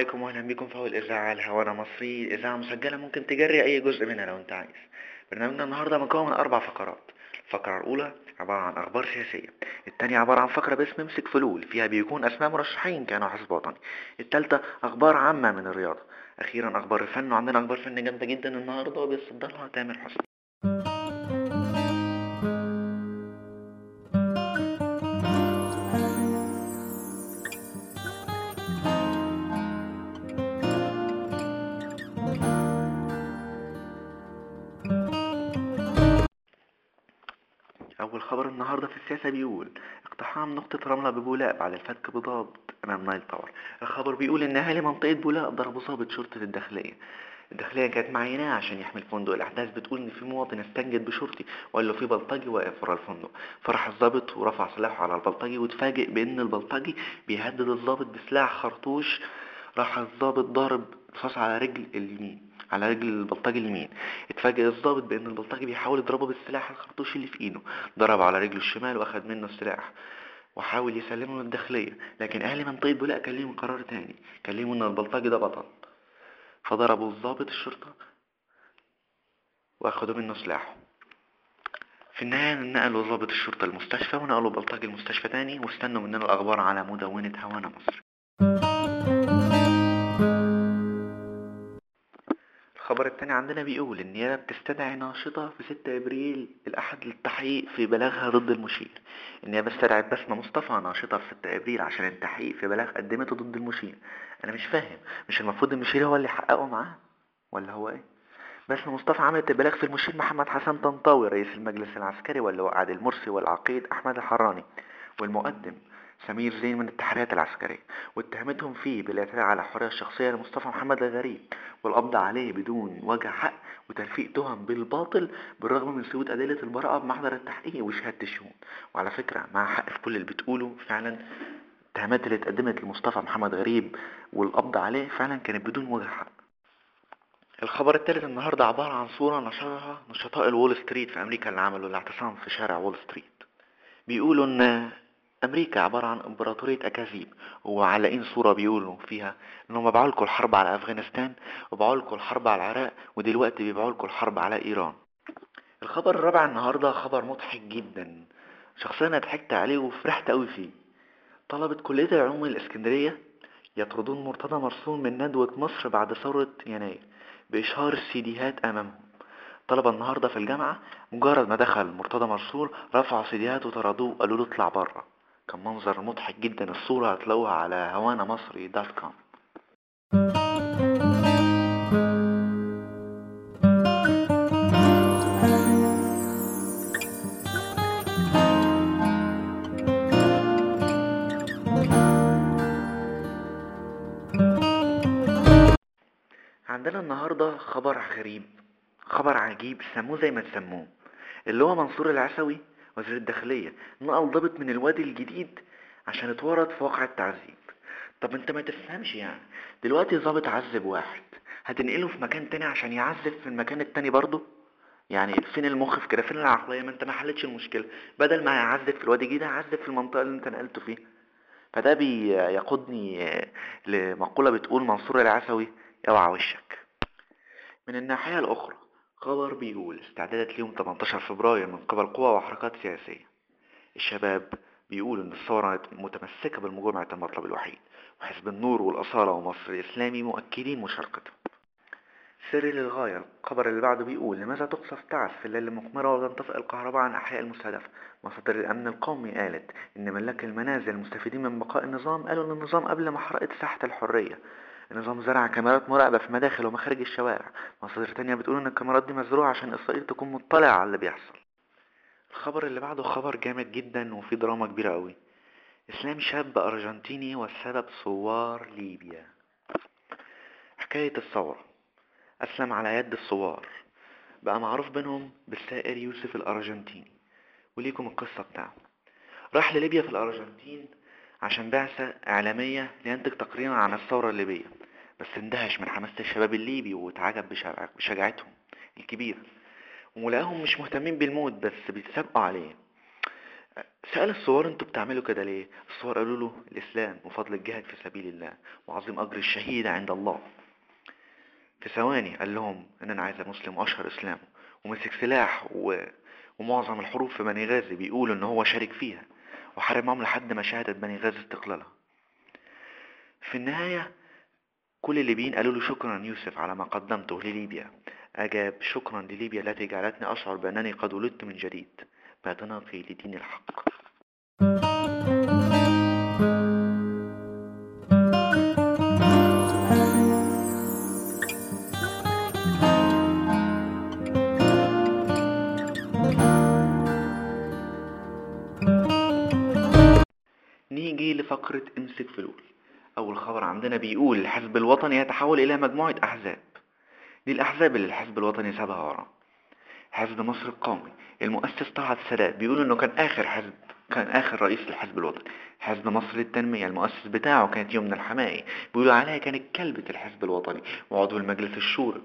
عليكم واهلا بكم في اول اذاعه على هوانا مصري إذاعة مسجلة ممكن تجري أي جزء منها لو أنت عايز. برنامجنا النهارده مكون من أربع فقرات. الفقرة الأولى عبارة عن أخبار سياسية الثانية عبارة عن فقرة باسم امسك فلول فيها بيكون أسماء مرشحين كانوا حزب وطني. الثالثة أخبار عامة من الرياضة أخيرا أخبار الفن وعندنا أخبار فن جامدة جدا النهارده وبيصدرها تامر حسني. خبر النهاردة في السياسة بيقول اقتحام نقطة رملة ببولاق بعد الفتك بضابط أمام Nile Tower. الخبر بيقول إن أهالي منطقة بولاق ضربوا ضابط شرطة الداخلية. الداخلية كانت معيناه عشان يحمي الفندق. الأحداث بتقول إن في مواطن استنجد بشرطي وقال له في بلطجي واقف ورا الفندق. فراح الضابط ورفع سلاحه على البلطجي واتفاجئ بإن البلطجي بيهدد الضابط بسلاح خرطوش. راح الضابط ضارب رصاص على رجل اليمين. على رجل البلطجي اليمين. اتفاجئ الضابط بأن البلطجي بيحاول يضربه بالسلاح الخرطوش اللي في إيده. ضرب على رجله الشمال واخد منه السلاح وحاول يسلمه للداخلية لكن أهل منطقة بولاق كان ليهم قرار تاني ليهم إن البلطجي ده بطل. فضربوا الضابط الشرطة وأخدوا منه سلاحه. في النهاية نقلوا ضابط الشرطة المستشفى ونقلوا بلطجي المستشفى تاني واستنوا مننا الأخبار على مدونة هوانا مصر. الخبر التاني عندنا بيقول النيابة بتستدعي ناشطة في 6 أبريل الأحد للتحقيق في بلاغها ضد المشير. النيابة استدعت بسمة مصطفى ناشطة في 6 أبريل عشان التحقيق في بلاغ قدمته ضد المشير. أنا مش فاهم مش المفروض المشير هو اللي يحققه معاه؟ ولا هو إيه؟ بسمة مصطفى عملت البلاغ في المشير محمد حسن طنطاوي رئيس المجلس العسكري واللي وقعد المرسي والعقيد أحمد الحراني والمقدم. سمير زين من التحريات العسكرية واتهمتهم فيه بالإعتداء على الحرية الشخصية لمصطفى محمد الغريب والقبض عليه بدون وجه حق وتلفيق تهم بالباطل بالرغم من ثبوت أدلة البراءة بمحضر التحقيق وشهادة الشهود. وعلى فكرة معاه حق في كل اللي بتقوله فعلا الاتهامات اللي اتقدمت لمصطفى محمد غريب والقبض عليه فعلا كانت بدون وجه حق. الخبر الثالث النهاردة عبارة عن صورة نشرها نشطاء الول ستريت في أمريكا اللي عملوا الاعتصام في شارع وول ستريت. بيقولوا إن أمريكا عبارة عن إمبراطورية أكاذيب وعلقين صورة بيقولوا فيها إنهم باعوا الحرب على أفغانستان وباعوا الحرب على العراق ودلوقتي بيبيعوا الحرب على إيران. الخبر الرابع النهاردة خبر مضحك جدا. شخصيا أنا ضحكت عليه وفرحت أوي فيه. طلبة كلية العلوم الإسكندرية يطردون مرتضى مرسوم من ندوة مصر بعد ثورة يناير بإشهار السيديهات أمامهم طلبة النهاردة في الجامعة مجرد ما دخل مرتضى مرسول رفعوا سيديهات وطردوه وقالوا له اطلع بره. كان منظر مضحك جدا. الصورة هتلاقوها على هوانا مصري دوت كوم. عندنا النهاردة خبر غريب خبر عجيب سموه زي ما تسموه اللي هو منصور العسوي. وزير الداخلية نقل ضابط من الوادي الجديد عشان اتورط في واقع التعذيب. طب انت ما تفهمش يعني. دلوقتي ضابط عذب واحد هتنقله في مكان تاني عشان يعذب في المكان التاني برضه؟ يعني فين المخ في كده؟ فين العقلية؟ ما انت ما حلتش المشكلة. بدل ما يعذب في الوادي الجديد هيعذب في المنطقة اللي انت نقلته فيها. فده بيقودني لمقولة بتقول منصور العسوي اوعى وشك. من الناحية الأخرى خبر بيقول استعدادات ليوم 18 فبراير من قبل قوى وحركات سياسية. الشباب بيقولوا إن الثورة متمسكة بالمجموعة المطلب الوحيد وحزب النور والأصالة ومصر الإسلامي مؤكدين مشاركتهم. سري للغاية الخبر اللي بعده بيقول لماذا تقصف تعس في الليل المقمرة وتنطفئ الكهرباء عن الأحياء المستهدفة مصادر الأمن القومي قالت إن ملاك المنازل المستفيدين من بقاء النظام قالوا إن النظام قبل ما ساحة الحرية. النظام زرع كاميرات مراقبة في مداخل ومخارج الشوارع. مصادر تانية بتقول إن الكاميرات دي مزروعة عشان إسرائيل تكون مطلعة على اللي بيحصل. الخبر اللي بعده خبر جامد جدا وفيه دراما كبيرة قوي. إسلام شاب أرجنتيني والسبب ثوار ليبيا. حكاية الثورة. أسلم على يد الثوار. بقى معروف بينهم بالسائر يوسف الأرجنتيني. وليكم القصة بتاعه. راح لليبيا في الأرجنتين عشان بعثة إعلامية لينتج تقريرا عن الثورة الليبية. بس اندهش من حماسة الشباب الليبي واتعجب بشجاعتهم الكبيرة. ولقاهم مش مهتمين بالموت بس بيتسابقوا عليه. سأل الثوار أنتوا بتعملوا كده ليه؟ الثوار قالوا له الإسلام وفضل الجهاد في سبيل الله وعظيم أجر الشهيد عند الله. في ثواني قال لهم ان أنا عايز مسلم وأشهر إسلامه ومسك سلاح و... ومعظم الحروب في بني غازي بيقولوا إن هو شارك فيها وحارب معهم لحد ما شهدت بني غازي استقلالها. في النهاية كل الليبيين قالوا له شكرا يوسف على ما قدمته لليبيا. أجاب شكرا لليبيا التي جعلتني أشعر بأنني قد ولدت من جديد. بتناقي لدين الحق. نيجي لفقرة امسك فلول. أول خبر عندنا بيقول الحزب الوطني يتحول إلى مجموعة أحزاب. دي الأحزاب اللي الحزب الوطني سابها ورا. حزب مصر القومي المؤسس طلعت السادات بيقولوا إنه كان آخر حزب كان آخر رئيس للحزب الوطني. حزب مصر للتنمية المؤسس بتاعه كانت يمنى الحمائي بيقولوا عليها كانت كلبة الحزب الوطني وعضو المجلس الشورى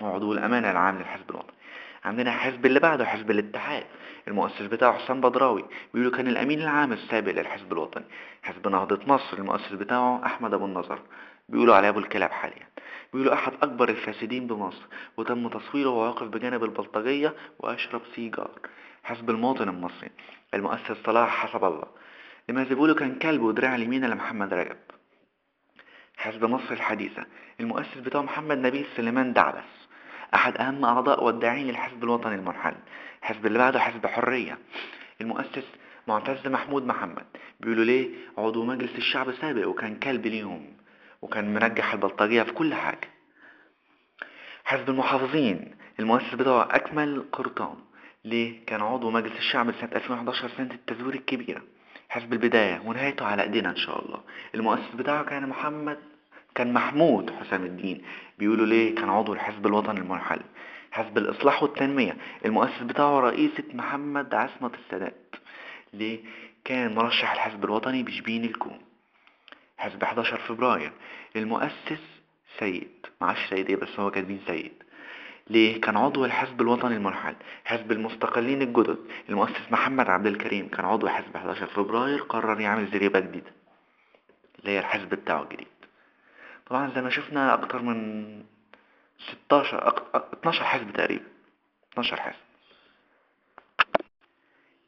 وعضو الأمانة العام للحزب الوطني. عندنا حزب اللي بعده حزب الاتحاد. المؤسس بتاعه حسام بدراوي. بيقولوا كان الأمين العام السابق للحزب الوطني. حزب نهضة مصر. المؤسس بتاعه أحمد أبو النظر. بيقولوا عليه أبو الكلاب حاليا. بيقولوا أحد أكبر الفاسدين بمصر. وتم تصويره وهو واقف بجانب البلطجية وأشرب سيجار. حزب المواطن المصري. المؤسس صلاح حسب الله. لماذا بيقولوا كان كلب ودراع اليمين لمحمد رجب. حزب مصر الحديثة. المؤسس بتاعه محمد نبيل سليمان دعبس. أحد أهم أعضاء والداعين للحزب الوطني المنحل الحزب اللي بعده حزب حرية. المؤسس معتز محمود محمد بيقولوا ليه عضو مجلس الشعب سابق وكان كلب ليهم وكان منجح البلطجية في كل حاجة. حزب المحافظين المؤسس بتاعه أكمل قرطان ليه كان عضو مجلس الشعب سنة 2011 سنة التزوير الكبيرة. حزب البداية ونهايته على إيدينا إن شاء الله. المؤسس بتاعه كان محمد كان محمود حسام الدين. بيقولوا ليه كان عضو الحزب الوطني المنحل. حزب الإصلاح والتنمية. المؤسس بتاعه رئيسة محمد عصمت السادات. ليه؟ كان مرشح الحزب الوطني بشبين الكون. حزب 11 فبراير. المؤسس سيد. معرفش سيد إيه بس هو كاتبين سيد. ليه؟ كان عضو الحزب الوطني المنحل. حزب المستقلين الجدد. المؤسس محمد عبد الكريم كان عضو حزب 11 فبراير قرر يعمل زريبة جديدة. اللي هي الحزب بتاعه الجديد. طبعا زي ما شفنا أكتر من 16 أك... أك- 12 حزب تقريبا 12 حزب.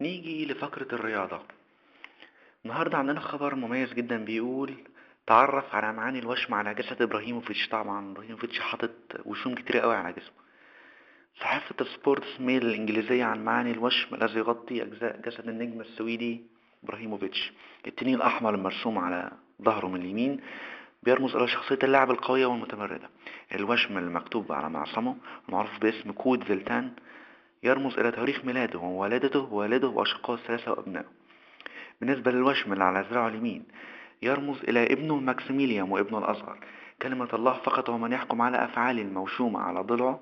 نيجي لفقرة الرياضة. النهاردة عندنا خبر مميز جدا بيقول تعرف على معاني الوشم على جسد إبراهيموفيتش. طبعا إبراهيموفيتش حاطط وشوم كتير قوي على جسمه. صحيفة ال Sports Mail الإنجليزية عن معاني الوشم الذي يغطي أجزاء جسد النجم السويدي إبراهيموفيتش. التنين الأحمر المرسوم على ظهره من اليمين. بيرمز إلى شخصية اللاعب القوية والمتمردة. الوشم المكتوب على معصمه المعروف باسم كود زلاتان يرمز إلى تاريخ ميلاده ووالدته ووالده وأشقائه الثلاثة وأبنائه. بالنسبة للوشم اللي على ذراعه اليمين يرمز إلى ابنه ماكسيميليان وابنه الأصغر. كلمة الله فقط هو من يحكم على أفعالي الموشومة على ضلعه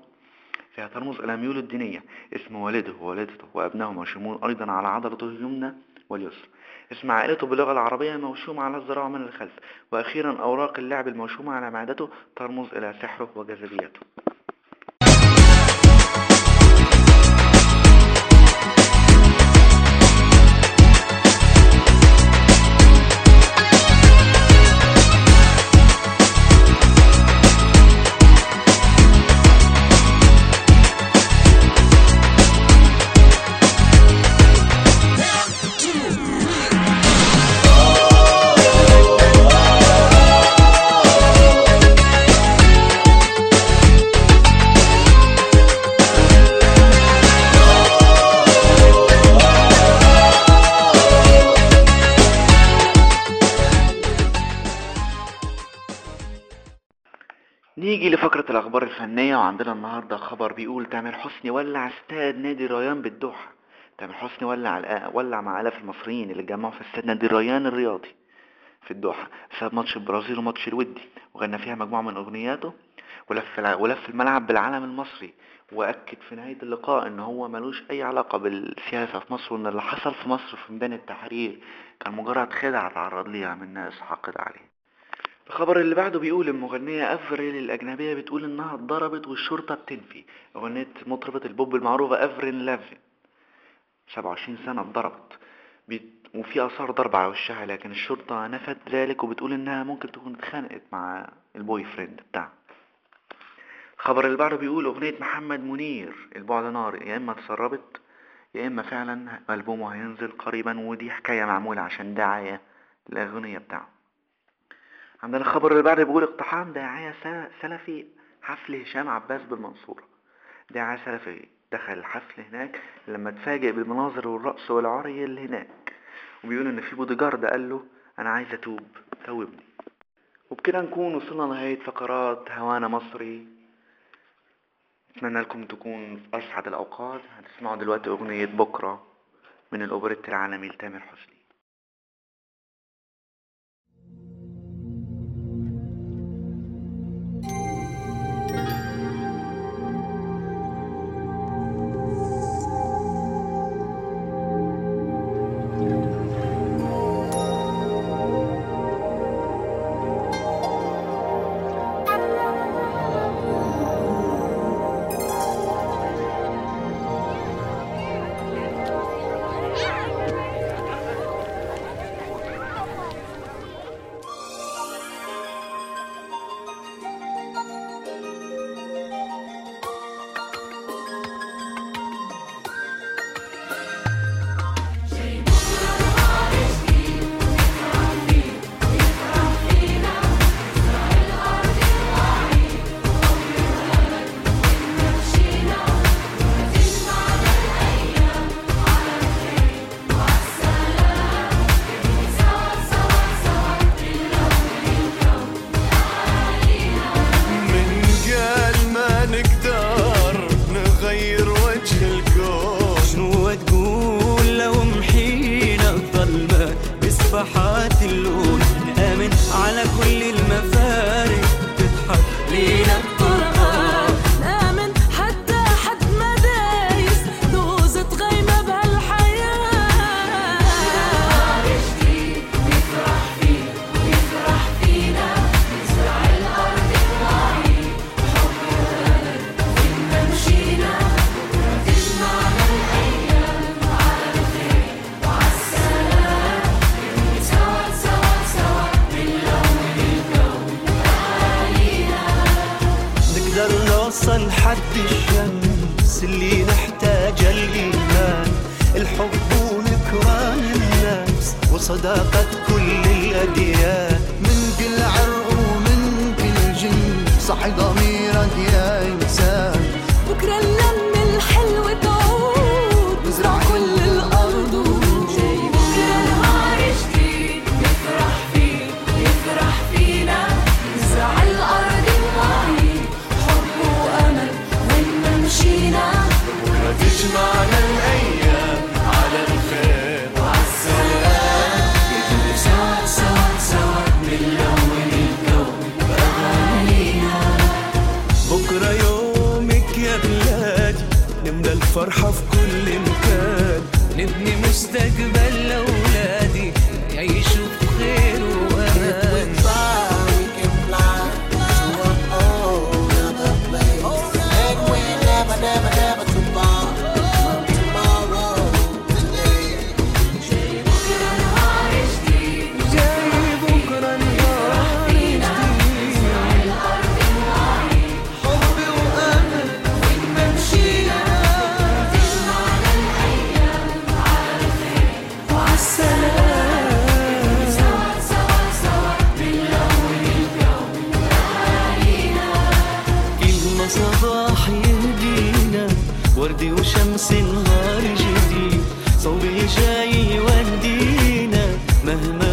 فيها ترمز إلى ميوله الدينية. اسم والده ووالدته وأبنائه موشومون أيضا على عضلته اليمنى واليسرى. اسم عائلته باللغة العربية موشوم على الذراع من الخلف وأخيرا أوراق اللعب الموشومة على معدته ترمز إلى سحره وجاذبيته الأخبار الفنية وعندنا النهاردة خبر بيقول تامر حسني ولع استاد نادي الريان بالدوحة. تامر حسني ولع الآ- ولع مع آلاف المصريين اللي اتجمعوا في استاد نادي الريان الرياضي في الدوحة. بسبب ماتش البرازيل وماتش الودي وغنى فيها مجموعة من أغنياته ولف ولف الملعب بالعلم المصري وأكد في نهاية اللقاء إن هو ملوش أي علاقة بالسياسة في مصر وإن اللي حصل في مصر في ميدان التحرير كان مجرد خدعة تعرض ليها من ناس حاقد عليه. الخبر اللي بعده بيقول المغنية أفريل الأجنبية بتقول إنها اتضربت والشرطة بتنفي. أغنية مطربة البوب المعروفة أفريل لافين. سبعة وعشرين سنة اتضربت. وفي آثار ضرب على وشها لكن الشرطة نفت ذلك وبتقول إنها ممكن تكون اتخانقت مع ال boyfriend بتاعها. الخبر اللي بعده بيقول أغنية محمد منير البعد نار. يا إما اتسربت يا إما فعلا ألبومه هينزل قريبا ودي حكاية معمولة عشان دعاية للأغنية بتاعه. عندنا الخبر اللي بعده بيقول اقتحام داعية سلفي حفل هشام عباس بالمنصورة داعية سلفي دخل الحفل هناك لما اتفاجئ بالمناظر والرقص والعري اللي هناك. وبيقول إن في بوديجارد قال له أنا عايز أتوب توبني. وبكده نكون وصلنا لنهاية فقرات هوانا مصري. أتمنى لكم تكون في أسعد الأوقات. هتسمعوا دلوقتي أغنية بكرة من الاوبريت العالمي لتامر حسني. صفحات حد الشمس اللي نحتاج الإيمان. الحب ونكران الناس وصداقة كل الأديان. من كل عرق ومن كل جن صحي ضميرك يا عليه يودينا مهما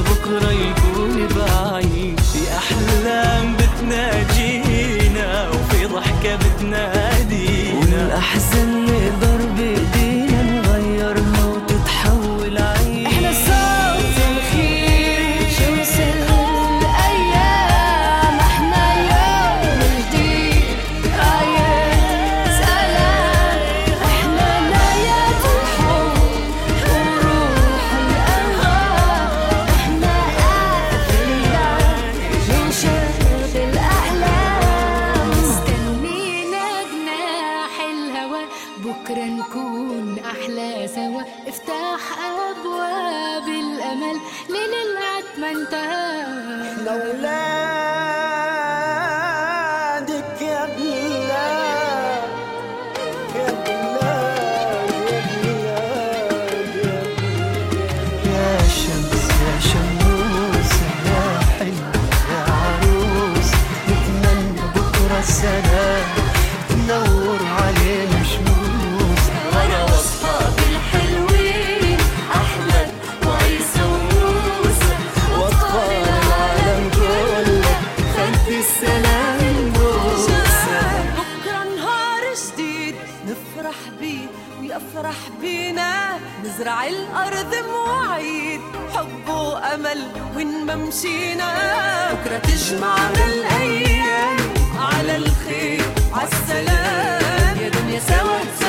الأرض موعيد حب وأمل وإن ما مشينا. بكرة تجمعنا الأيام على الخير عالسلام يا دنيا سوا.